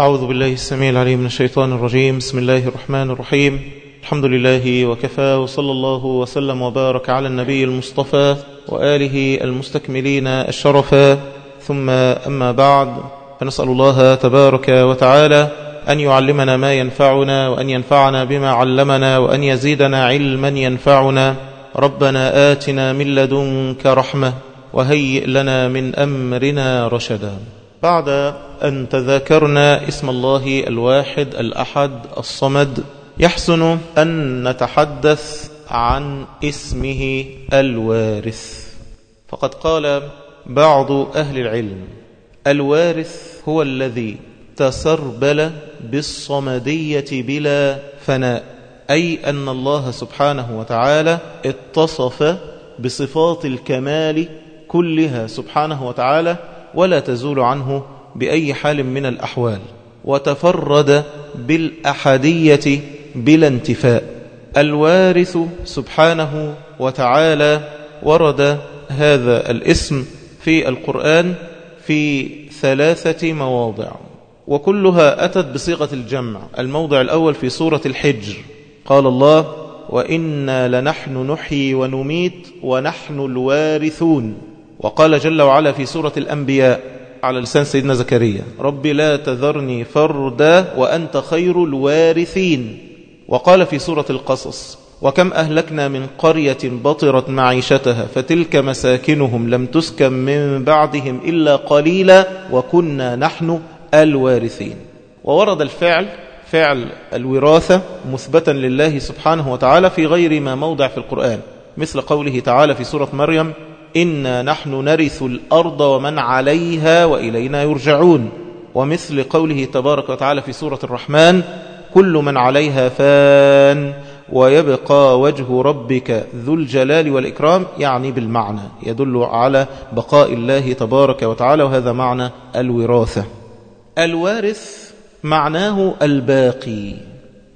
أعوذ بالله السميع العليم من الشيطان الرجيم. بسم الله الرحمن الرحيم. الحمد لله وكفى وصلى الله وسلم وبارك على النبي المصطفى وآله المستكملين الشرفا. ثم أما بعد فنسأل الله تبارك وتعالى أن يعلمنا ما ينفعنا وأن ينفعنا بما علمنا وأن يزيدنا علما ينفعنا. ربنا آتنا من لدنك رحمة وهيئ لنا من أمرنا رشدا. بعد أن تذاكرنا اسم الله الواحد الأحد الصمد يحسن أن نتحدث عن اسمه الوارث. فقد قال بعض أهل العلم الوارث هو الذي تسربل بالصمدية بلا فناء أي أن الله سبحانه وتعالى اتصف بصفات الكمال كلها سبحانه وتعالى ولا تزول عنه بأي حال من الأحوال وتفرد بالأحدية بلا انتفاء. الوارث سبحانه وتعالى ورد هذا الاسم في القرآن في ثلاثة مواضع وكلها أتت بصيغة الجمع. الموضع الأول في سورة الحجر قال الله وإنا لنحن نحيي ونميت ونحن الوارثون وقال جل وعلا في سورة الأنبياء على لسان سيدنا زكريا رب لا تذرني فردا وأنت خير الوارثين. وقال في سورة القصص وكم أهلكنا من قرية بطرت معيشتها فتلك مساكنهم لم تسكن من بعدهم إلا قليلا وكنا نحن الوارثين. وورد الفعل فعل الوراثة مثبتا لله سبحانه وتعالى في غير ما موضع في القرآن مثل قوله تعالى في سورة مريم إنا نحن نرث الأرض ومن عليها وإلينا يرجعون ومثل قوله تبارك وتعالى في سورة الرحمن كل من عليها فان ويبقى وجه ربك ذو الجلال والإكرام يعني بالمعنى يدل على بقاء الله تبارك وتعالى وهذا معنى الوراثة. الوارث معناه الباقي.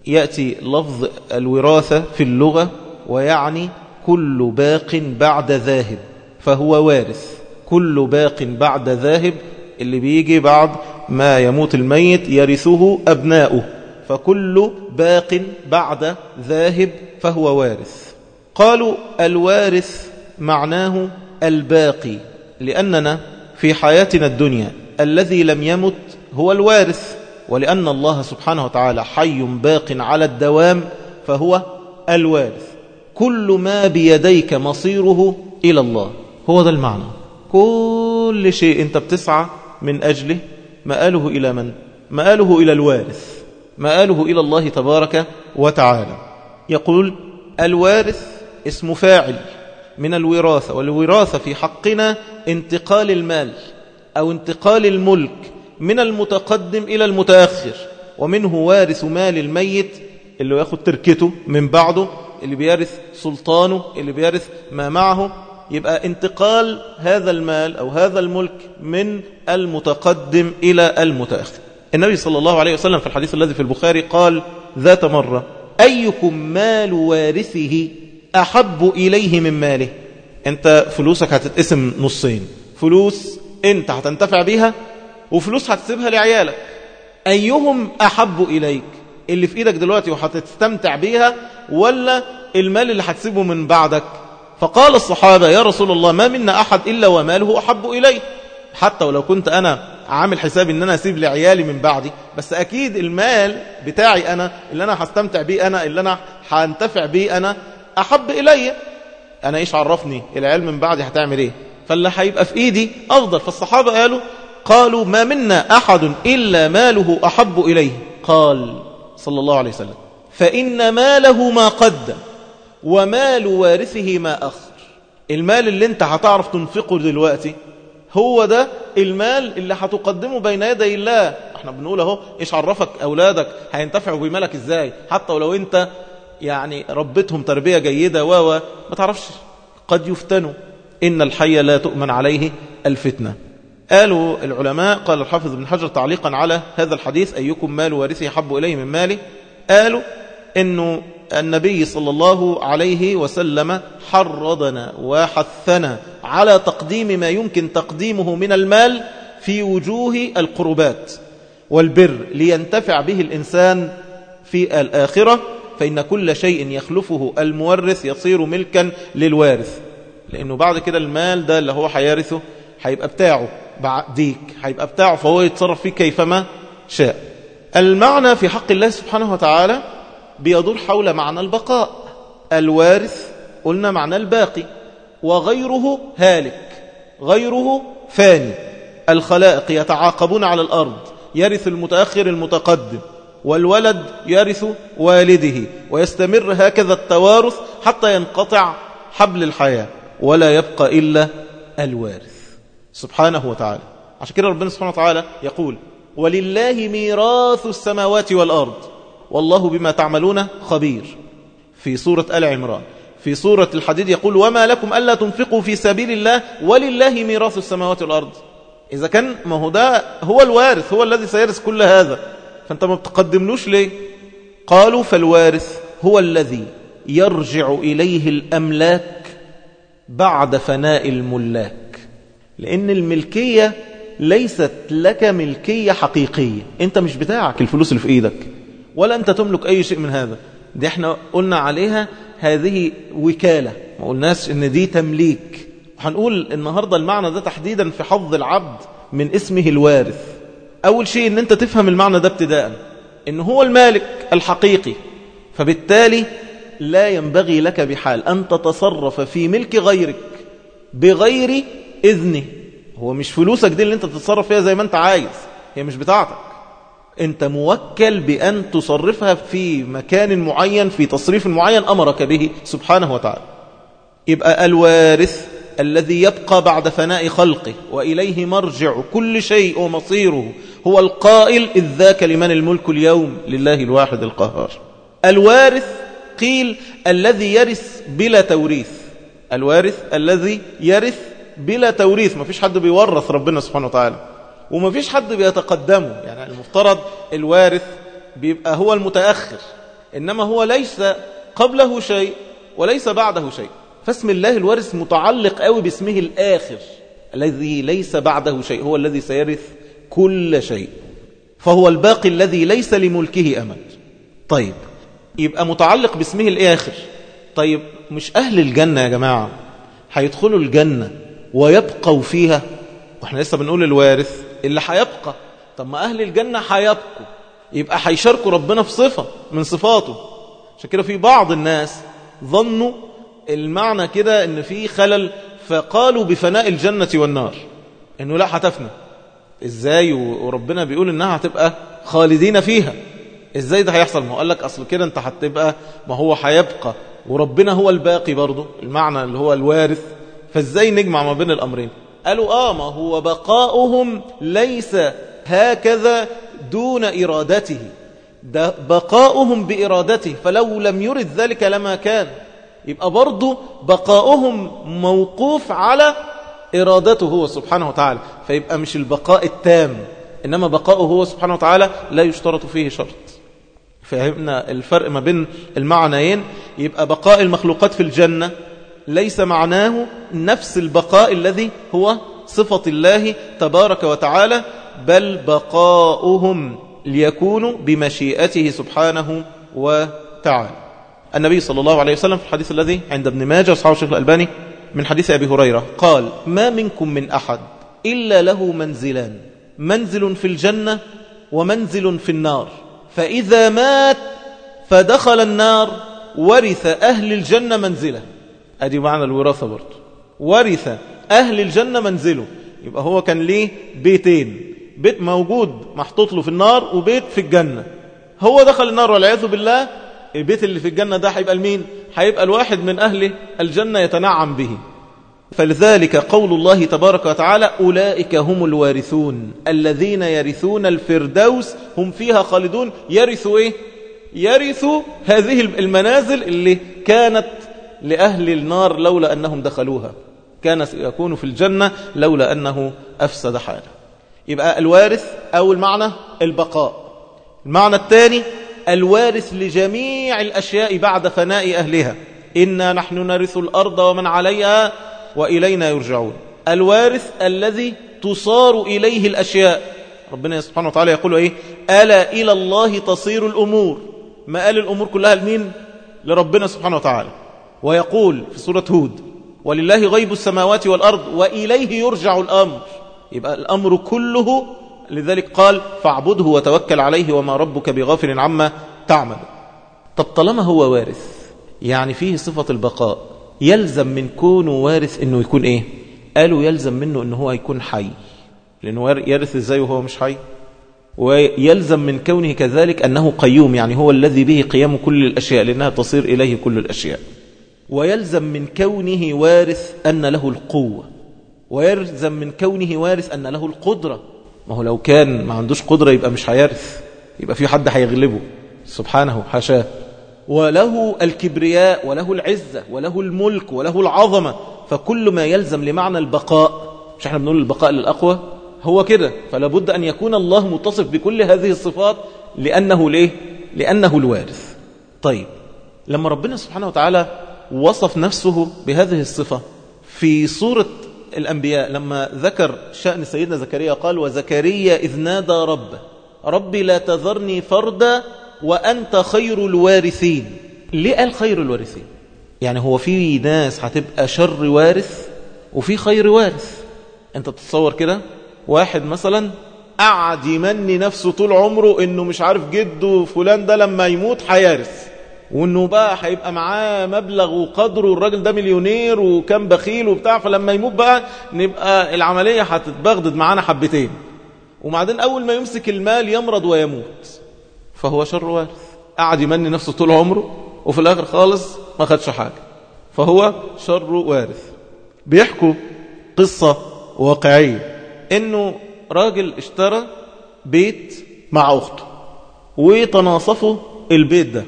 يأتي لفظ الوراثة في اللغة ويعني كل باق بعد ذاهب. فهو وارث. كل باق بعد ذاهب اللي بيجي بعد ما يموت الميت يرثه أبناؤه. فكل باق بعد ذاهب فهو وارث. قالوا الوارث معناه الباقي لأننا في حياتنا الدنيا الذي لم يمت هو الوارث. ولأن الله سبحانه وتعالى حي باق على الدوام فهو الوارث. كل ما بيديك مصيره إلى الله. هو ده المعنى. كل شيء أنت بتسعى من أجله مآله إلى من؟ مآله إلى الوارث. مآله إلى الله تبارك وتعالى. يقول الوارث اسم فاعل من الوراثة والوراثة في حقنا انتقال المال أو انتقال الملك من المتقدم إلى المتأخر ومنه وارث مال الميت اللي ياخد تركته من بعده اللي بيرث سلطانه اللي بيرث ما معه. يبقى انتقال هذا المال أو هذا الملك من المتقدم إلى المتأخر. النبي صلى الله عليه وسلم في الحديث الذي في البخاري قال ذات مرة أيكم مال وارثه أحب إليه من ماله؟ أنت فلوسك هتتقسم نصين. فلوس أنت هتنتفع بيها وفلوس هتسيبها لعيالك. أيهم أحب إليك؟ اللي في إيدك دلوقتي وهتستمتع بيها ولا المال اللي هتسيبه من بعدك؟ فقال الصحابة يا رسول الله ما منا أحد إلا وماله أحب إليه. حتى ولو كنت أنا عامل حسابي إن أنا أسيب لعيالي من بعدي بس أكيد المال بتاعي أنا اللي أنا هستمتع بيه أنا اللي أنا هنتفع بيه أنا أحب إلي. أنا إيش عرفني؟ العيال من بعدي هتعمل إيه؟ فاللي هيبقى في إيدي أفضل. فالصحابة قالوا قالوا ما منا أحد إلا ماله أحب إليه. قال صلى الله عليه وسلم فإن ماله ما قدم. ومال وارثه ما أخر. المال اللي انت هتعرف تنفقه دلوقتي هو ده المال اللي هتقدمه بين يدي الله. إحنا بنقول اهو إيش عرفك أولادك؟ هينتفعوا بمالك إزاي؟ حتى ولو انت يعني ربتهم تربية جيدة و ما تعرفش. قد يفتنوا. إن الحي لا تؤمن عليه الفتنة. قالوا العلماء قال الحافظ بن حجر تعليقا على هذا الحديث أيكم مال وارثه حب إليه من ماله قالوا إنه النبي صلى الله عليه وسلم حرضنا وحثنا على تقديم ما يمكن تقديمه من المال في وجوه القربات. والبر لينتفع به الإنسان في الآخرة فإن كل شيء يخلفه المورث يصير ملكا للوارث. لأنه بعد كده المال ده اللي هو حيارثه هيبقى بتاعه بعديك هيبقى بتاعه فهو يتصرف فيه كيفما شاء. المعنى في حق الله سبحانه وتعالى بيدور حول معنى البقاء. الوارث قلنا معنى الباقي وغيره هالك غيره فاني. الخلائق يتعاقبون على الأرض يرث المتأخر المتقدم والولد يرث والده ويستمر هكذا التوارث حتى ينقطع حبل الحياة ولا يبقى إلا الوارث. سبحانه وتعالى. عشان كده ربنا سبحانه وتعالى يقول ولله ميراث السماوات والأرض. والله بما تعملون خبير. في سورة آل عمران في سورة الحديد يقول وما لكم ألا تنفقوا في سبيل الله ولله ميراث السماوات والأرض. إذا كان ما هو ده هو الوارث هو الذي سيرث كل هذا. فأنت ما بتقدملوش ليه؟ قالوا فالوارث هو الذي يرجع إليه الأملاك بعد فناء الملاك. لأن الملكية ليست لك ملكية حقيقية. أنت مش بتاعك. الفلوس اللي في إيدك. ولا أنت تملك أي شيء من هذا. دي إحنا قلنا عليها هذه وكالة. ما قلناش إن دي تمليك. هنقول النهاردة المعنى ده تحديدا في حظ العبد من اسمه الوارث. أول شيء إن أنت تفهم المعنى ده ابتداء إن هو المالك الحقيقي. فبالتالي لا ينبغي لك بحال أن تتصرف في ملك غيرك بغير إذنه. هو مش فلوسك دي اللي أنت تتصرف فيها زي ما أنت عايز. هي مش بتاعتك. انت موكل بأن تصرفها في مكان معين في تصريف معين أمرك به سبحانه وتعالى. يبقى الوارث الذي يبقى بعد فناء خلقه وإليه مرجع كل شيء ومصيره هو القائل إذ ذاك لمن الملك اليوم لله الواحد القهار. الوارث قيل الذي يرث بلا توريث. الوارث الذي يرث بلا توريث. ما فيش حد بيورث ربنا سبحانه وتعالى. وما فيش حد بيتقدمه. يعني المفترض الوارث بيبقى هو المتأخر إنما هو ليس قبله شيء وليس بعده شيء. فاسم الله الوارث متعلق قوي باسمه الآخر الذي ليس بعده شيء هو الذي سيرث كل شيء. فهو الباقي الذي ليس لملكه أمد. طيب يبقى متعلق باسمه الآخر. طيب مش أهل الجنة يا جماعة؟ هيدخلوا الجنة ويبقوا فيها؟ وإحنا لسه بنقول الوارث. اللي هيبقى. طب ما أهل الجنة هيبقوا. يبقى هيشاركوا ربنا في صفة من صفاته. عشان كده في بعض الناس ظنوا المعنى كده إن في خلل فقالوا بفناء الجنة والنار. إنه لا هتفنى. إزاي؟ وربنا بيقول إنها هتبقى خالدين فيها. إزاي ده هيحصل؟ ما هو قال لك أصل كده أنت هتبقى ما هو هيبقى. وربنا هو الباقي برضه المعنى اللي هو الوارث. فإزاي نجمع ما بين الأمرين؟ قالوا آه ما هو بقاؤهم ليس هكذا دون إرادته. ده بقاؤهم بإرادته فلو لم يرد ذلك لما كان. يبقى برضه بقاؤهم موقوف على إرادته هو سبحانه وتعالى فيبقى مش البقاء التام إنما بقاؤه هو سبحانه وتعالى لا يشترط فيه شرط. فهمنا الفرق ما بين المعنيين؟ يبقى بقاء المخلوقات في الجنة ليس معناه نفس البقاء الذي هو صفة الله تبارك وتعالى بل بقاؤهم ليكونوا بمشيئته سبحانه وتعالى. النبي صلى الله عليه وسلم في الحديث الذي عند ابن ماجه وصحابه الشيخ الألباني من حديث أبي هريرة قال ما منكم من أحد إلا له منزلان منزل في الجنة ومنزل في النار. فإذا مات فدخل النار ورث أهل الجنة منزله. أدي معنى الوراثة برضه. ورث أهل الجنة منزله. يبقى هو كان ليه بيتين. بيت موجود محطوط له في النار وبيت في الجنة. هو دخل النار والعياذ بالله البيت اللي في الجنة ده هيبقى لمين؟ هيبقى الواحد من أهل الجنة يتنعم به. فلذلك قول الله تبارك وتعالى أولئك هم الوارثون. الذين يرثون الفردوس هم فيها خالدون. يرثوا إيه؟ يرثوا هذه المنازل اللي كانت لأهل النار لولا أنهم دخلوها. كان يكون في الجنة لولا أنه أفسد حاله. يبقى الوارث أول معنى البقاء. المعنى الثاني الوارث لجميع الأشياء بعد فناء أهلها. إنا نحن نرث الأرض ومن عليها وإلينا يرجعون. الوارث الذي تصار إليه الأشياء. ربنا سبحانه وتعالى يقول إيه؟ ألا إلى الله تصير الأمور. ما قال الأمور كلها لمين؟ لربنا سبحانه وتعالى. ويقول في سورة هود ولله غيب السماوات والأرض وإليه يرجع الأمر. يبقى الأمر كله لذلك قال فاعبده وتوكل عليه وما ربك بغافل عما تعمل طب طالما هو وارث يعني فيه صفة البقاء يلزم من كونه وارث إنه يكون إيه؟ قالوا يلزم منه انه هو يكون حي. لأنه يرث إزاي وهو مش حي؟ ويلزم من كونه كذلك أنه قيوم يعني هو الذي به قيام كل الأشياء لأنها تصير إليه كل الأشياء. ويلزم من كونه وارث أن له القوة. ويلزم من كونه وارث أن له القدرة. ما هو لو كان ما عندوش قدرة يبقى مش هيرث. يبقى في حد هيغلبه. سبحانه حاشاه وله الكبرياء وله العزة وله الملك وله العظمة. فكل ما يلزم لمعنى البقاء مش إحنا بنقول البقاء للأقوى؟ هو كده. فلا بد أن يكون الله متصف بكل هذه الصفات لأنه ليه؟ لأنه الوارث. طيب لما ربنا سبحانه وتعالى وصف نفسه بهذه الصفة. في سورة الأنبياء لما ذكر شأن سيدنا زكريا قال وزكريا إذ نادى ربه ربي لا تذرني فردا وأنت خير الوارثين. ليه قال خير الوارثين؟ يعني هو في ناس هتبقى شر وارث وفي خير وارث. أنت تتصور كده؟ واحد مثلا قعد يمني نفسه طول عمره إنه مش عارف جده فلان ده لما يموت هيارث وانه بقى هيبقى معاه مبلغ وقدره والراجل ده مليونير وكان بخيل وبتاع فلما يموت بقى نبقى العملية هتتبغدد معانا حبتين. وبعدين أول ما يمسك المال يمرض ويموت. فهو شر وارث. قعد يمني نفسه طول عمره وفي الآخر خالص ما خدش حاجة. فهو شر وارث. بيحكوا قصة واقعية. إنه راجل اشترى بيت مع أخته وتناصفوا البيت ده.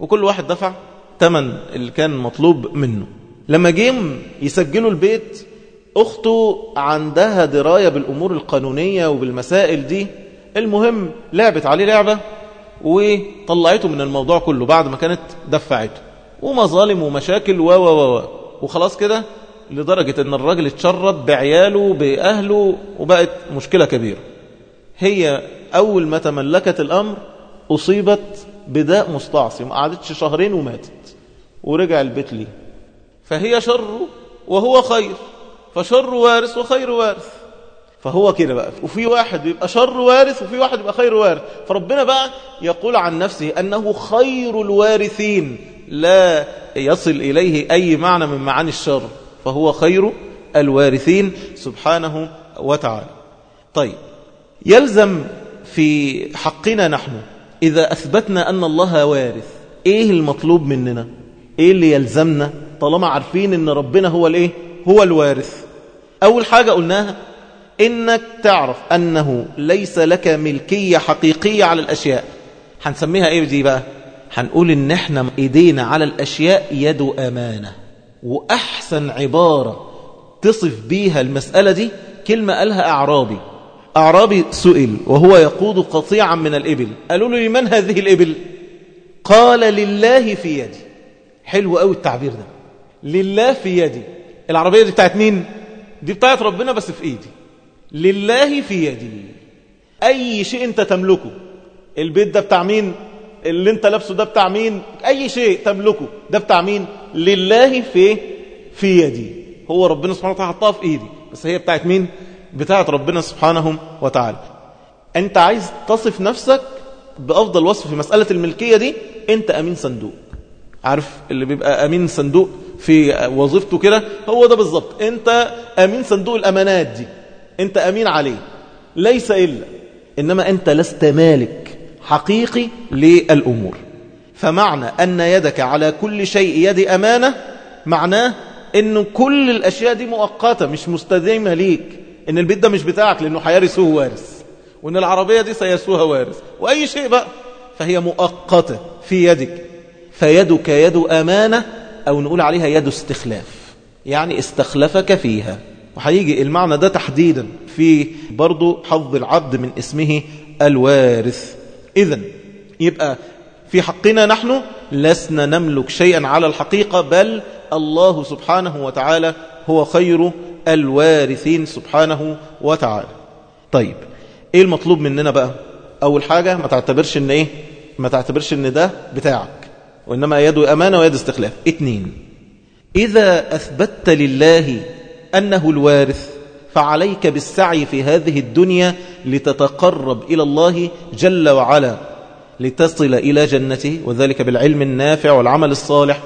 وكل واحد دفع تمن اللي كان مطلوب منه. لما جيم يسجلوا البيت أخته عندها دراية بالأمور القانونية وبالمسائل دي. المهم لعبت عليه لعبة وطلعته من الموضوع كله بعد ما كانت دفعته. ومظالم ومشاكل و و و. وخلاص كده لدرجة إن الراجل اتشرد بعياله بأهله وبقت مشكلة كبيرة. هي أول ما تملكت الأمر أصيبت بداء مستعصي ما قعدتش شهرين وماتت ورجع البيت ليه؟ فهي شر وهو خير فشر وارث وخير وارث. فهو كده بقى وفي واحد بيبقى شر وارث وفي واحد بيبقى خير وارث. فربنا بقى يقول عن نفسه أنه خير الوارثين لا يصل إليه أي معنى من معاني الشر فهو خير الوارثين سبحانه وتعالى. طيب يلزم في حقنا نحن إذا أثبتنا أن الله وارث إيه المطلوب مننا؟ إيه اللي يلزمنا؟ طالما عارفين أن ربنا هو الإيه؟ هو الوارث. أول حاجة قلناها إنك تعرف أنه ليس لك ملكية حقيقية على الأشياء. هنسميها إيه دي بقى؟ هنقول إن إحنا إيدينا على الأشياء يد أمانة. وأحسن عبارة تصف بيها المسألة دي كلمة قالها أعرابي. أعرابي سئل وهو يقود قطيعا من الإبل. قالوا له لمن هذه الإبل؟ قال لله في يدي. حلو قوي التعبير ده. لله في يدي. العربية دي بتاعت مين؟ دي بتاعت ربنا بس في إيدي. لله في يدي. أي شيء أنت تملكه. البيت ده بتاع مين؟ اللي أنت لابسه ده بتاع مين؟ أي شيء تملكه. ده بتاع مين؟ لله في في يدي. هو ربنا سبحانه وتعالى حطها في إيدي. بس هي بتاعت مين؟ بتاعت ربنا سبحانه وتعالى. أنت عايز تصف نفسك بأفضل وصف في مسألة الملكية دي؟ أنت أمين صندوق. عارف اللي بيبقى أمين صندوق في وظيفته كده؟ هو ده بالظبط. أنت أمين صندوق الأمانات دي. أنت أمين عليه. ليس إلا. إنما أنت لست مالك حقيقي للأمور. فمعنى أن يدك على كل شيء يد أمانة معناه أن كل الأشياء دي مؤقتة مش مستديمة ليك. أن البيت ده مش بتاعك لأنه هيرثه وارث. وأن العربية دي سيسوها وارث. وأي شيء بقى فهي مؤقتة في يدك. فيدك يد أمانة أو نقول عليها يد استخلاف. يعني استخلفك فيها. وهيجي المعنى ده تحديدا في برضو حظ العبد من اسمه الوارث. إذا يبقى في حقنا نحن لسنا نملك شيئا على الحقيقة بل الله سبحانه وتعالى هو خير الوارثين سبحانه وتعالى. طيب إيه المطلوب مننا بقى؟ أول حاجة ما تعتبرش إن إيه؟ ما تعتبرش إن ده بتاعك وإنما يد أمانة ويد استخلاف. اتنين إذا اثبتت لله أنه الوارث فعليك بالسعي في هذه الدنيا لتتقرب إلى الله جل وعلا لتصل إلى جنته وذلك بالعلم النافع والعمل الصالح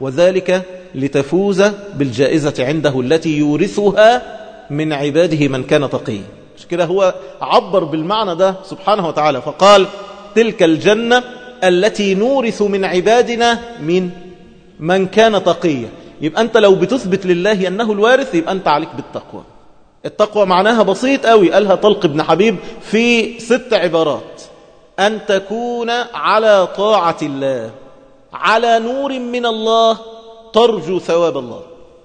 وذلك لتفوز بالجائزة عنده التي يورثها من عباده من كان تقي. مش كده هو عبر بالمعنى ده سبحانه وتعالى فقال تلك الجنة التي نورث من عبادنا من من كان تقيا يبقى أنت لو بتثبت لله أنه الوارث يبقى أنت عليك بالتقوى. التقوى معناها بسيط قوي قالها طلق بن حبيب في ست عبارات أن تكون على طاعة الله على نور من الله ترجو ثواب الله.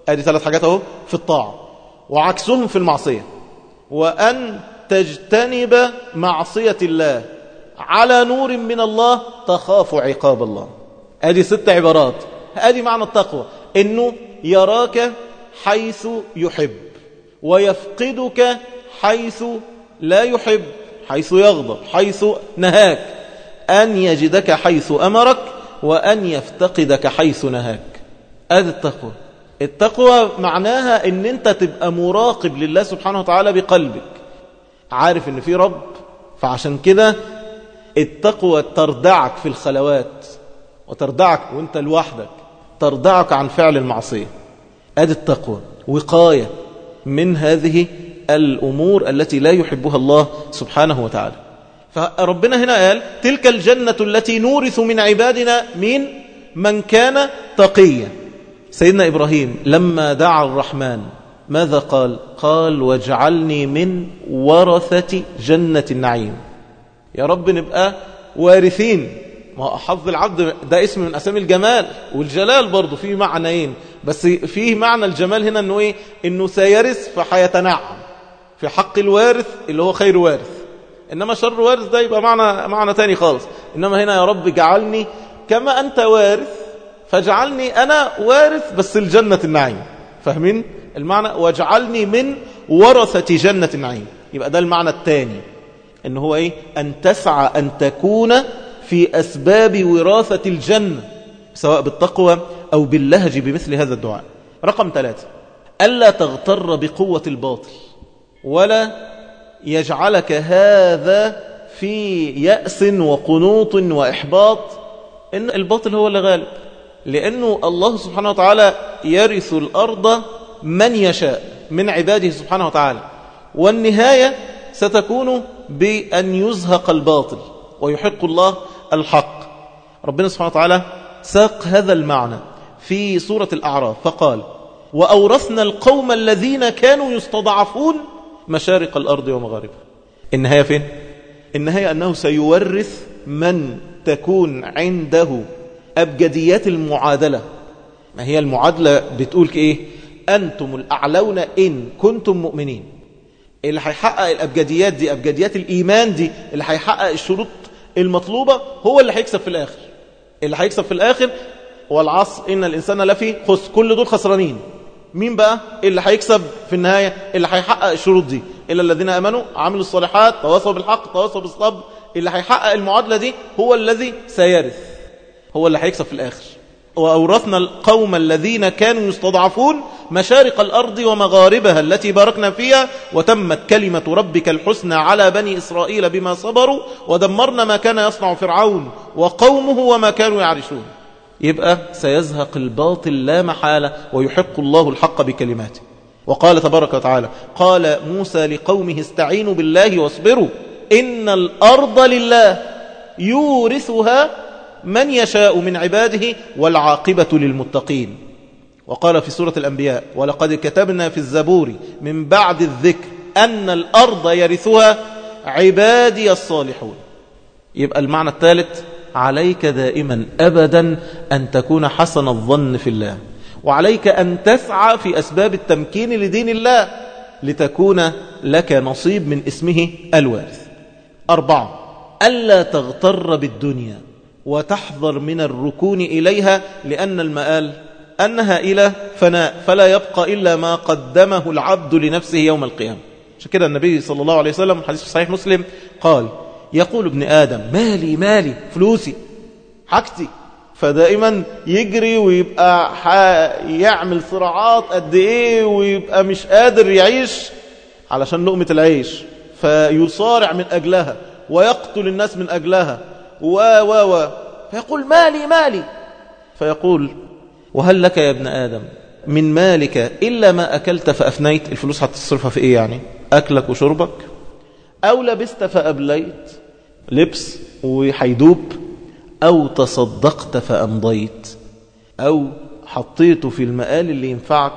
أدي ثلاث حاجات أهو. في الطاعة. وعكسهم في المعصية. وأن تجتنب معصية الله. على نور من الله تخاف عقاب الله. أدي ست عبارات. أدي معنى التقوى. إنه يراك حيث يحب. ويفقدك حيث لا يحب. حيث يغضب. حيث نهاك. أن يجدك حيث أمرك. وأن يفتقدك حيث نهاك. هذه التقوى. التقوى معناها إن أنت تبقى مراقب لله سبحانه وتعالى بقلبك. عارف إن في رب فعشان كده التقوى تردعك في الخلوات وتردعك وأنت لوحدك تردعك عن فعل المعصية. ادي التقوى وقاية من هذه الأمور التي لا يحبها الله سبحانه وتعالى. فربنا هنا قال تلك الجنة التي نورث من عبادنا من من كان تقيا. سيدنا إبراهيم لما دعا الرحمن ماذا قال؟ قال واجعلني من ورثة جنة النعيم. يا رب نبقى وارثين. ما حظ العبد ده اسم من أسامي الجمال والجلال برضه فيه معنيين. بس فيه معنى الجمال هنا إنه إيه؟ إنه سيرث فحيتنعم في حق الوارث اللي هو خير وارث. إنما شر وارث ده يبقى معنى معنى تاني خالص. إنما هنا يا رب جعلني كما أنت وارث فاجعلني أنا وارث بس الجنة النعيم. فاهمين؟ المعنى واجعلني من ورثة جنة النعيم. يبقى ده المعنى الثاني. إن هو إيه؟ أن تسعى أن تكون في أسباب وراثة الجنة سواء بالتقوى أو باللهج بمثل هذا الدعاء. رقم ثلاثة. ألا تغتر بقوة الباطل ولا يجعلك هذا في يأس وقنوط وإحباط. إن الباطل هو اللي غالب. لأنه الله سبحانه وتعالى يرث الأرض من يشاء من عباده سبحانه وتعالى. والنهاية ستكون بأن يزهق الباطل ويحق الله الحق. ربنا سبحانه وتعالى ساق هذا المعنى في سورة الأعراف فقال وأورثنا القوم الذين كانوا يستضعفون مشارق الأرض ومغاربها. النهاية فين؟ النهاية أنه سيورث من تكون عنده أبجديات المعادلة. ما هي المعادلة؟ بتقول إيه أنتم الأعلون إن كنتم مؤمنين. اللي هيحقق الأبجديات دي أبجديات الإيمان دي اللي هيحقق الشروط المطلوبة هو اللي هيكسب في الآخر. اللي هيكسب في الآخر والعصر إن الإنسان لفي خس كل دول خسرانين. مين بقى؟ اللي هيكسب في النهاية اللي هيحقق الشروط دي. إلا الذين أمنوا عملوا الصالحات تواصوا بالحق تواصوا بالصبر. اللي هيحقق المعادلة دي هو الذي سيرث. هو اللي هيكسب في الآخر. وأورثنا القوم الذين كانوا يستضعفون مشارق الأرض ومغاربها التي باركنا فيها وتمت كلمة ربك الحسنى على بني إسرائيل بما صبروا ودمرنا ما كان يصنع فرعون وقومه وما كانوا يعرشون. يبقى سيزهق الباطل لا محالة ويحق الله الحق بكلماته. وقال تبارك وتعالى قال موسى لقومه استعينوا بالله واصبروا إن الأرض لله يورثها من يشاء من عباده والعاقبة للمتقين. وقال في سورة الأنبياء ولقد كتبنا في الزبور من بعد الذكر أن الأرض يرثها عبادي الصالحون. يبقى المعنى الثالث عليك دائما أبدا أن تكون حسن الظن في الله وعليك أن تسعى في أسباب التمكين لدين الله لتكون لك نصيب من اسمه الوارث. أربعة ألا تغتر بالدنيا وتحذر من الركون إليها لأن المآل أنها إلى فناء فلا يبقى إلا ما قدمه العبد لنفسه يوم القيامة. عشان كده النبي صلى الله عليه وسلم حديث صحيح مسلم قال يقول ابن آدم مالي مالي فلوسي حاجتي. فدائما يجري ويبقى يعمل صراعات قد إيه ويبقى مش قادر يعيش علشان لقمة العيش. فيصارع من أجلها ويقتل الناس من أجلها. و و و. فيقول مالي مالي. فيقول وهل لك يا ابن آدم من مالك إلا ما أكلت فأفنيت؟ الفلوس هتصرفها في إيه يعني؟ أكلك وشربك؟ أو لبست فأبليت؟ لبس وحيدوب؟ أو تصدقت فأمضيت؟ أو حطيته في المآل اللي ينفعك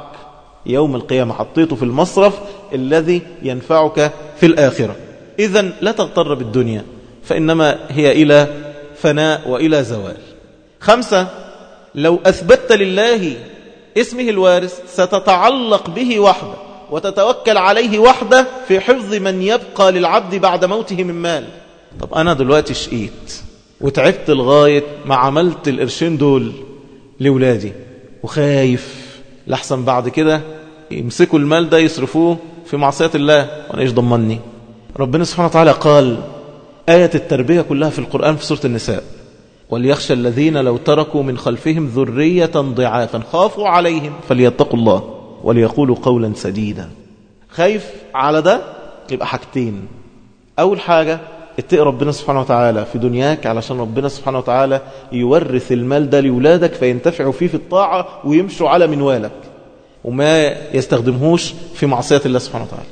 يوم القيامة حطيته في المصرف الذي ينفعك في الآخرة. إذا لا تغتر بالدنيا. فإنما هي إلى فناء وإلى زوال. خمسة لو أثبت لله اسمه الوارث ستتعلق به وحده وتتوكل عليه وحده في حفظ من يبقى للعبد بعد موته من مال. طب أنا دلوقتي شقيت وتعبت لغاية ما عملت القرشين دول لولادي وخايف لحسن بعد كده يمسكوا المال ده يصرفوه في معصية الله وأنا إيش ضمني؟ ربنا سبحانه وتعالى قال آية التربية كلها في القرآن في سورة النساء. وليخشى الذين لو تركوا من خلفهم ذرية ضعافا خافوا عليهم فليتقوا الله وليقولوا قولا سديدا. خايف على ده؟ يبقى حاجتين. أول حاجة اتقي ربنا سبحانه وتعالى في دنياك علشان ربنا سبحانه وتعالى يورث المال ده لولادك فينتفعوا فيه في الطاعة ويمشوا على منوالك. وما يستخدمهوش في معصية الله سبحانه وتعالى.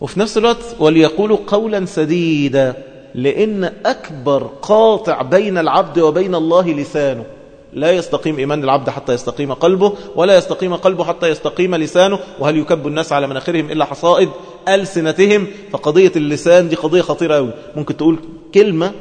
وفي نفس الوقت وليقولوا قولا سديدا. لأن أكبر قاطع بين العبد وبين الله لسانه. لا يستقيم إيمان العبد حتى يستقيم قلبه ولا يستقيم قلبه حتى يستقيم لسانه. وهل يكب الناس على مناخرهم إلا حصائد ألسنتهم؟ فقضية اللسان دي قضية خطيرة أوي. ممكن تقول كلمة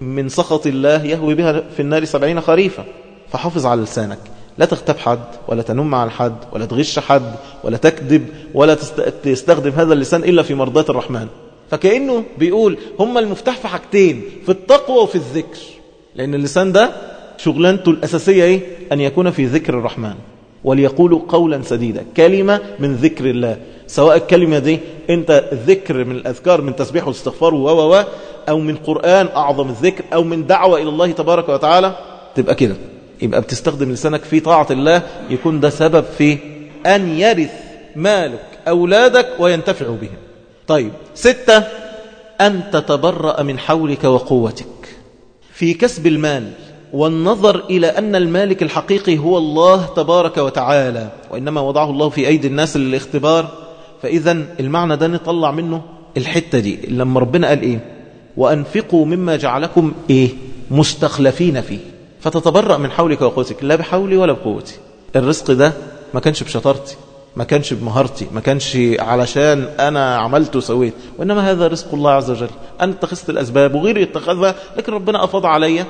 من سخط الله يهوي بها في النار سبعين خريفة. فحافظ على لسانك. لا تغتاب حد ولا تنم على حد ولا تغش حد ولا تكذب ولا تستخدم هذا اللسان إلا في مرضاة الرحمن. فكأنه بيقول هم المفتاح في حاجتين في التقوى وفي الذكر. لأن اللسان ده شغلانته الأساسية إيه؟ أن يكون في ذكر الرحمن. وليقولوا قولا سديدا كلمة من ذكر الله. سواء الكلمة دي أنت ذكر من الأذكار من تسبيح واستغفار و و أو من قرآن أعظم الذكر أو من دعوة إلى الله تبارك وتعالى تبقى كده. يبقى بتستخدم لسانك في طاعة الله يكون ده سبب في أن يرث مالك أولادك وينتفعوا بهم. طيب. ستة أن تتبرأ من حولك وقوتك. في كسب المال والنظر إلى أن المالك الحقيقي هو الله تبارك وتعالى وإنما وضعه الله في أيدي الناس للاختبار فإذا المعنى ده نطلع منه الحتة دي. لما ربنا قال إيه؟ وأنفقوا مما جعلكم إيه؟ مستخلفين فيه. فتتبرأ من حولك وقوتك. لا بحولي ولا بقوتي. الرزق ده ما كانش بشطارتي. ما كانش بمهارتي ما كانش علشان أنا عملت وسويت وإنما هذا رزق الله عز وجل. أنا اتخذت الأسباب وغيري اتخذها لكن ربنا أفض عليا.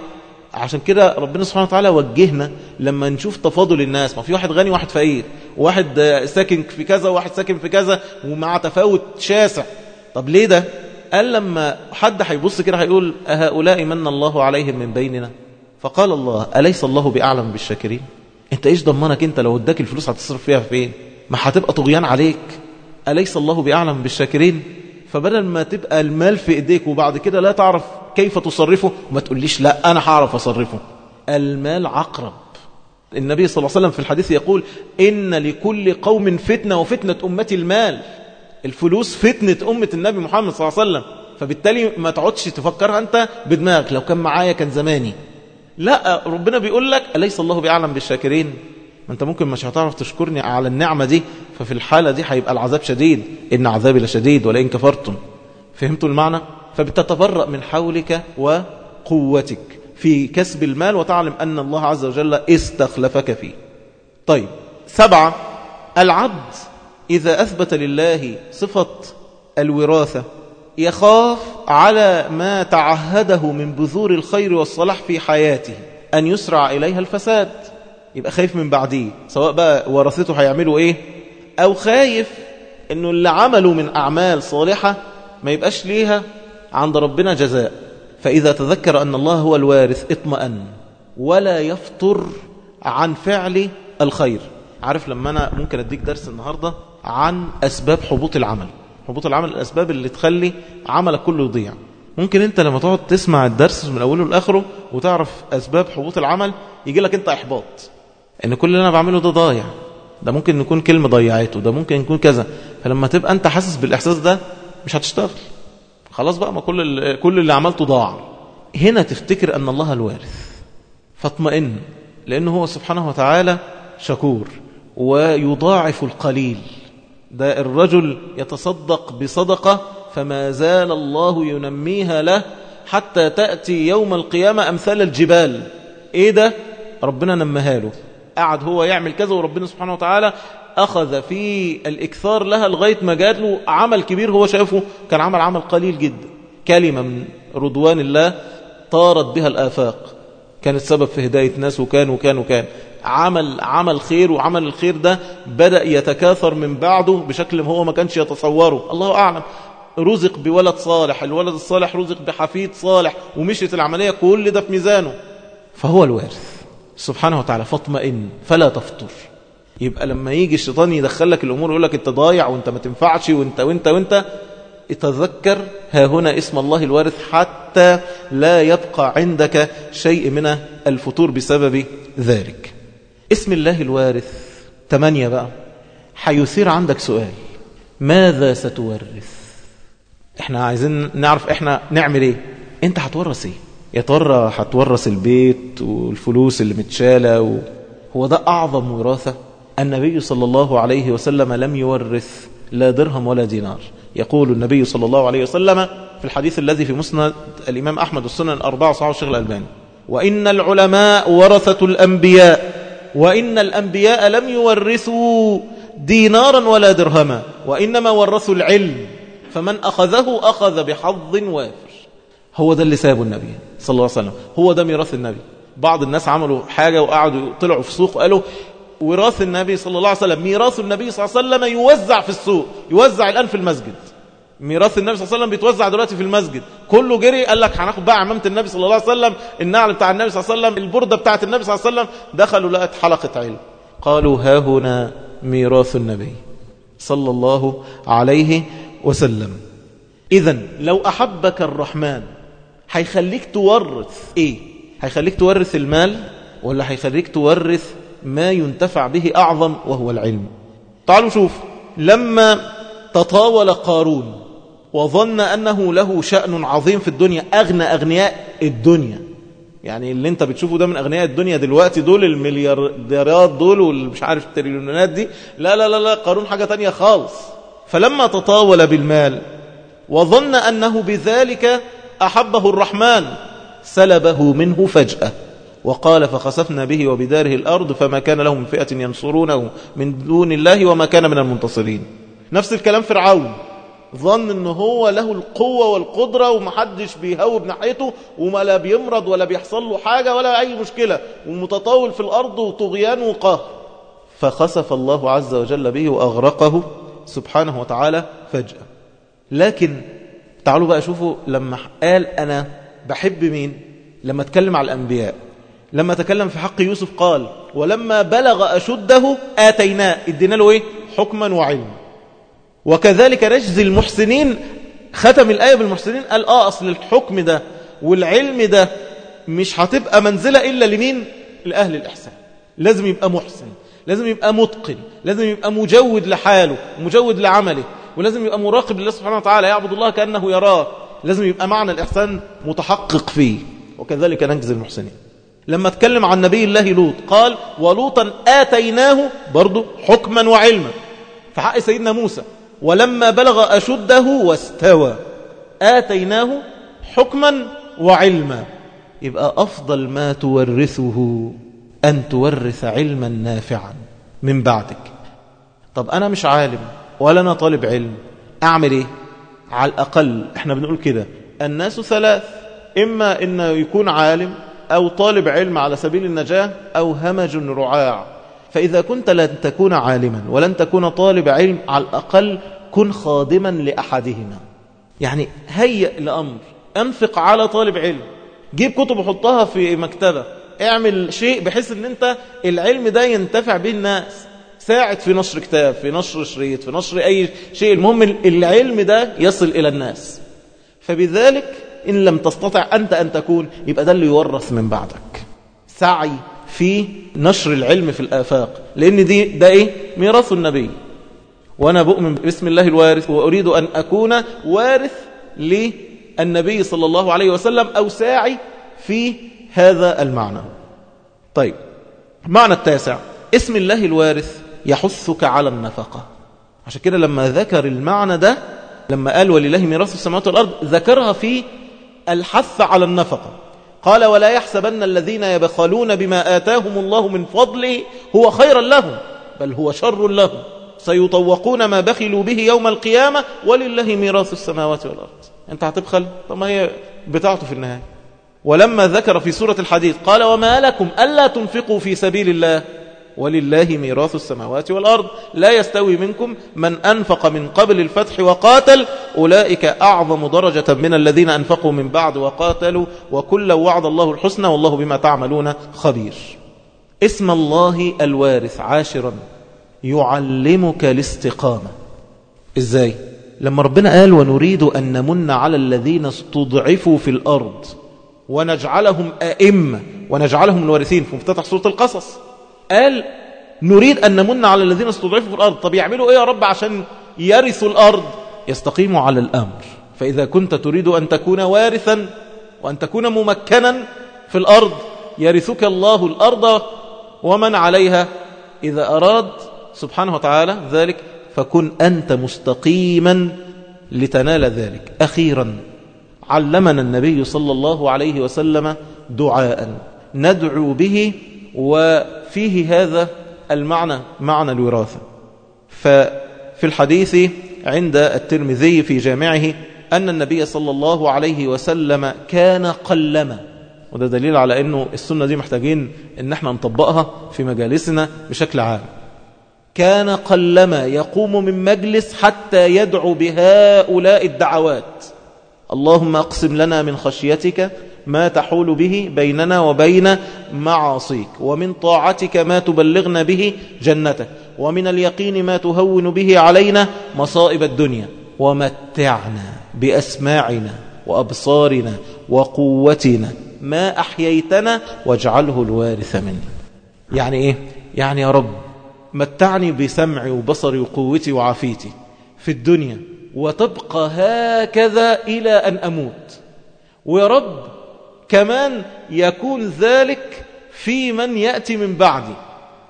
عشان كده ربنا سبحانه وتعالى وجهنا لما نشوف تفاضل الناس. ما في واحد غني وواحد فقير واحد ساكن في كذا وواحد ساكن في كذا ومع تفاوت شاسع. طب ليه ده؟ قال لما حد هيبص كده هيقول أهؤلاء من الله عليهم من بيننا؟ فقال الله أليس الله بأعلم بالشاكرين؟ أنت إيش ضمنك أنت لو اداك الفلوس هتصرف فيها فين؟ ما هتبقى طغيان عليك. أليس الله بأعلم بالشاكرين؟ فبدل ما تبقى المال في إيديك وبعد كده لا تعرف كيف تصرفه وما تقوليش لا أنا هعرف أصرفه. المال عقرب. النبي صلى الله عليه وسلم في الحديث يقول إن لكل قوم فتنة وفتنة أمتي المال. الفلوس فتنة أمة النبي محمد صلى الله عليه وسلم. فبالتالي ما تقعدش تفكرها أنت بدماغك. لو كان معايا كان زماني. لا ربنا بيقول لك أليس الله بأعلم بالشاكرين؟ ما أنت ممكن مش هتعرف تشكرني على النعمة دي ففي الحالة دي هيبقى العذاب شديد إن عذابي لشديد ولئن كفرتم. فهمتوا المعنى؟ فبتتبرأ من حولك وقوتك في كسب المال وتعلم أن الله عز وجل استخلفك فيه. طيب سبعة العبد إذا أثبت لله صفة الوراثة يخاف على ما تعهده من بذور الخير والصلاح في حياته أن يسرع إليها الفساد. يبقى خايف من بعديه سواء بقى ورثته هيعملوا إيه؟ أو خايف أنه اللي عملوا من أعمال صالحة ما يبقاش ليها عند ربنا جزاء. فإذا تذكر أن الله هو الوارث اطمأن. ولا يفطر عن فعل الخير. عارف لما أنا ممكن أديك درس النهاردة عن أسباب حبوط العمل. حبوط العمل الأسباب اللي تخلي عملك كله يضيع. ممكن أنت لما تقعد تسمع الدرس من أوله لآخره وتعرف أسباب حبوط العمل يجي لك أنت إحباط. إن كل اللي أنا بعمله ده ضايع. ده ممكن يكون كلمة ضيعته ده ممكن يكون كذا. فلما تبقى أنت حاسس بالإحساس ده مش هتشتغل. خلاص بقى ما كل كل اللي عملته ضاع. هنا تفتكر أن الله الوارث. فاطمئن لأنه هو سبحانه وتعالى شكور. ويضاعف القليل. ده الرجل يتصدق بصدقة فما زال الله ينميها له حتى تأتي يوم القيامة أمثال الجبال. إيه ده؟ ربنا نمها له قعد هو يعمل كذا وربنا سبحانه وتعالى أخذ في الإكثار لها لغاية ما جات له عمل كبير هو شايفه كان عمل عمل قليل جدا. كلمة من رضوان الله طارت بها الآفاق. كانت سبب في هداية ناس وكان وكان وكان. عمل عمل خير وعمل الخير ده بدأ يتكاثر من بعده بشكل هو ما كانش يتصوره. الله أعلم. رزق بولد صالح الولد الصالح رزق بحفيد صالح ومشيت العملية كل ده في ميزانه. فهو الوارث. سبحانه وتعالى فاطمئن فلا تفطر. يبقى لما يجي الشيطان يدخلك الأمور يقول لك أنت ضايع وأنت ما تنفعش وأنت وأنت وأنت تذكر ها هنا اسم الله الوارث حتى لا يبقى عندك شيء من الفتور بسبب ذلك. اسم الله الوارث تمانية بقى. حيثير عندك سؤال ماذا ستورث؟ إحنا عايزين نعرف إحنا نعمل إيه؟ أنت هتورث إيه؟ يا ترى هتورث البيت والفلوس اللي متشالة و... هو ده أعظم وراثة النبي صلى الله عليه وسلم لم يورث لا درهم ولا دينار. يقول النبي صلى الله عليه وسلم في الحديث الذي في مسند الإمام أحمد السنن الأربعة صحيح الشيخ الألباني وإن العلماء ورثة الأنبياء وإن الأنبياء لم يورثوا دينارا ولا درهما وإنما ورثوا العلم فمن أخذه أخذ بحظ وافر. هو ده اللي سابه النبي صلى الله عليه وسلم. هو ده ميراث النبي. بعض الناس عملوا حاجة وقعدوا طلعوا في السوق وقالوا وراث النبي صلى الله عليه وسلم ميراث النبي صلى الله عليه وسلم يوزع في السوق يوزع الآن في المسجد. ميراث النبي صلى الله عليه وسلم بيتوزع دلوقتي في المسجد. كله جري قال لك هناخد بقى عمامة النبي صلى الله عليه وسلم النعل بتاع النبي صلى الله عليه وسلم البردة بتاعت النبي صلى الله عليه وسلم. دخلوا لقت حلقة علم. قالوا ها هنا ميراث النبي صلى الله عليه وسلم. إذا لو أحبك الرحمن هيخليك تورث إيه؟ هيخليك تورث المال ولا هيخليك تورث ما ينتفع به أعظم وهو العلم؟ تعالوا شوف لما تطاول قارون وظن أنه له شأن عظيم في الدنيا أغنى أغنياء الدنيا. يعني اللي أنت بتشوفه ده من أغنياء الدنيا دلوقتي دول المليارديرات دول والمش عارف التريليونات دي لا لا لا لا قارون حاجة تانية خالص. فلما تطاول بالمال وظن أنه بذلك أحبه الرحمن سلبه منه فجأة. وقال فخسفنا به وبداره الأرض فما كان له من فئة ينصرونه من دون الله وما كان من المنتصرين. نفس الكلام فرعون. ظن إن هو له القوة والقدرة ومحدش بيهوب ناحيته وما لا بيمرض ولا بيحصل له حاجة ولا أي مشكلة ومتطاول في الأرض وطغيان وقهر فخسف الله عز وجل به وأغرقه سبحانه وتعالى فجأة. لكن تعالوا بقى شوفوا لما قال أنا بحب مين؟ لما اتكلم على الأنبياء. لما تكلم في حق يوسف قال ولما بلغ أشده آتيناه ادينا له إيه؟ حكما وعلما. وكذلك نجزي المحسنين ختم الآية بالمحسنين قال آه أصل الحكم ده والعلم ده مش هتبقى منزلة إلا لمين؟ لأهل الإحسان. لازم يبقى محسن لازم يبقى متقن لازم يبقى مجود لحاله مجود لعمله. ولازم يبقى مراقب لله سبحانه وتعالى يعبد الله كأنه يراه. لازم يبقى معنى الإحسان متحقق فيه. وكذلك نجزي المحسنين. لما اتكلم عن نبي الله لوط قال ولوطا آتيناه برضو حكما وعلما في حق سيدنا موسى. ولما بلغ أشده واستوى آتيناه حكما وعلما. يبقى أفضل ما تورثه أن تورث علما نافعا من بعدك. طب أنا مش عالم. ولا أنا طالب علم. أعمل إيه؟ على الأقل إحنا بنقول كده. الناس ثلاث إما إنه يكون عالم أو طالب علم على سبيل النجاة أو همج رعاع. فإذا كنت لن تكون عالما ولن تكون طالب علم على الأقل كن خادما لأحدهما. يعني هيئ لأمر. أنفق على طالب علم. جيب كتب وحطها في مكتبة. اعمل شيء بحيث إن أنت العلم ده ينتفع به الناس. ساعد في نشر كتاب في نشر شريط في نشر أي شيء. المهم العلم ده يصل إلى الناس. فبذلك إن لم تستطع أنت أن تكون يبقى ده اللي يورث من بعدك. سعي في نشر العلم في الآفاق. لأن دي ده إيه؟ ميراث النبي. وأنا بؤمن باسم الله الوارث وأريد أن أكون وارث للنبي صلى الله عليه وسلم أو ساعي في هذا المعنى. طيب معنى التاسع. اسم الله الوارث يحثك على النفقة. عشان كده لما ذكر المعنى ده لما قال ولله ميراث السماوات والأرض ذكرها في الحث على النفقة. قال ولا يحسبن الذين يبخلون بما آتاهم الله من فضله هو خيرا لهم بل هو شر لهم. سيطوقون ما بخلوا به يوم القيامة ولله ميراث السماوات والأرض. أنت هتبخل؟ طب ما هي بتاعته في النهاية. ولما ذكر في سورة الحديث قال وما لكم ألا تنفقوا في سبيل الله. ولله ميراث السماوات والأرض. لا يستوي منكم من أنفق من قبل الفتح وقاتل. أولئك أعظم درجة من الذين أنفقوا من بعد وقاتلوا. وكل وعد الله الحسنى والله بما تعملون خبير. اسم الله الوارث عاشرا. يعلمك الاستقامة. إزاي؟ لما ربنا قال ونريد أن نمن على الذين استضعفوا في الأرض ونجعلهم أئمة ونجعلهم الوارثين. في مفتتح سورة القصص. قال نريد أن نمن على الذين استضعفوا في الأرض. طب يعملوا إيه يا رب عشان يرثوا الأرض؟ يستقيموا على الأمر. فإذا كنت تريد أن تكون وارثا وأن تكون ممكنا في الأرض يرثك الله الأرض ومن عليها. إذا أراد سبحانه وتعالى ذلك فكن أنت مستقيما لتنال ذلك. أخيرا علمنا النبي صلى الله عليه وسلم دعاء. ندعو به وفيه هذا المعنى معنى الوراثة. ففي الحديث عند الترمذي في جامعه أن النبي صلى الله عليه وسلم كان قلما. وده دليل على أنه السنة دي محتاجين أن إحنا نطبقها في مجالسنا بشكل عام. كان قلما يقوم من مجلس حتى يدعو بهؤلاء الدعوات. اللهم اقسم لنا من خشيتك ما تحول به بيننا وبين معاصيك ومن طاعتك ما تبلغنا به جنتك ومن اليقين ما تهون به علينا مصائب الدنيا. ومتعنا بأسماعنا وأبصارنا وقوتنا ما أحييتنا واجعله الوارث منا. يعني إيه؟ يعني يا رب متعني بسمعي وبصري وقوتي وعافيتي في الدنيا وتبقى هكذا إلى أن أموت. ويا رب كمان يكون ذلك في من يأتي من بعدي.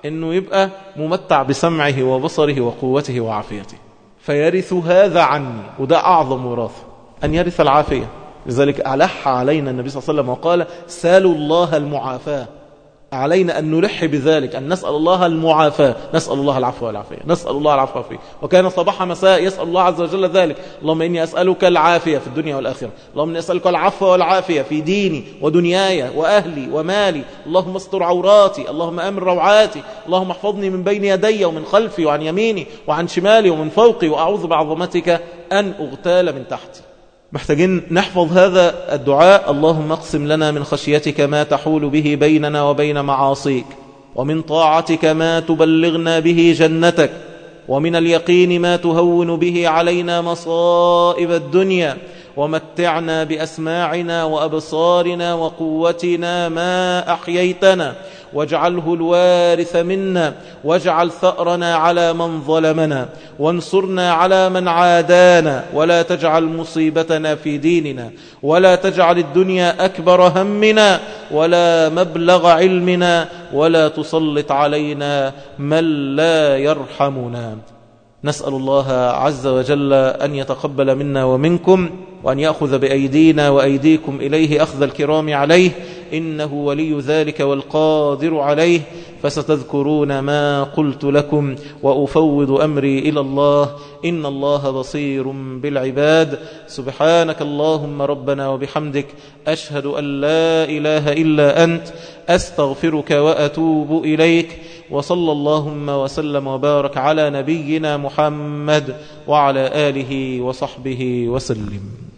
أنه يبقى ممتع بسمعه وبصره وقوته وعافيته. فيرث هذا عني وده أعظم وراثة أن يرث العافية. لذلك ألح علينا النبي صلى الله عليه وسلم وقال سالوا الله المعافاة. علينا أن نلح بذلك أن نسأل الله المعافاة نسأل الله العفو والعافية نسأل الله العفو والعافية. وكان صباح مساء يسأل الله عز وجل ذلك. اللهم إني أسألك العافية في الدنيا والآخرة. اللهم إني أسألك العفو والعافية في ديني ودنياي وأهلي ومالي. اللهم استر عوراتي اللهم أمن روعاتي. اللهم احفظني من بين يدي ومن خلفي وعن يميني وعن شمالي ومن فوقي. وأعوذ بعظمتك أن أغتال من تحتي. محتاجين نحفظ هذا الدعاء. اللهم اقسم لنا من خشيتك ما تحول به بيننا وبين معاصيك ومن طاعتك ما تبلغنا به جنتك ومن اليقين ما تهون به علينا مصائب الدنيا ومتعنا بأسماعنا وأبصارنا وقوتنا ما أحييتنا. واجعله الوارث منا واجعل ثأرنا على من ظلمنا وانصرنا على من عادانا ولا تجعل مصيبتنا في ديننا ولا تجعل الدنيا أكبر همنا ولا مبلغ علمنا ولا تسلط علينا من لا يرحمنا. نسأل الله عز وجل أن يتقبل منا ومنكم وأن يأخذ بأيدينا وأيديكم إليه أخذ الكرام عليه إنه ولي ذلك والقادر عليه فستذكرون ما قلت لكم وأفوض أمري إلى الله إن الله بصير بالعباد. سبحانك اللهم ربنا وبحمدك أشهد أن لا إله إلا أنت أستغفرك وأتوب إليك. وصلى اللهم وسلم وبارك على نبينا محمد وعلى آله وصحبه وسلم.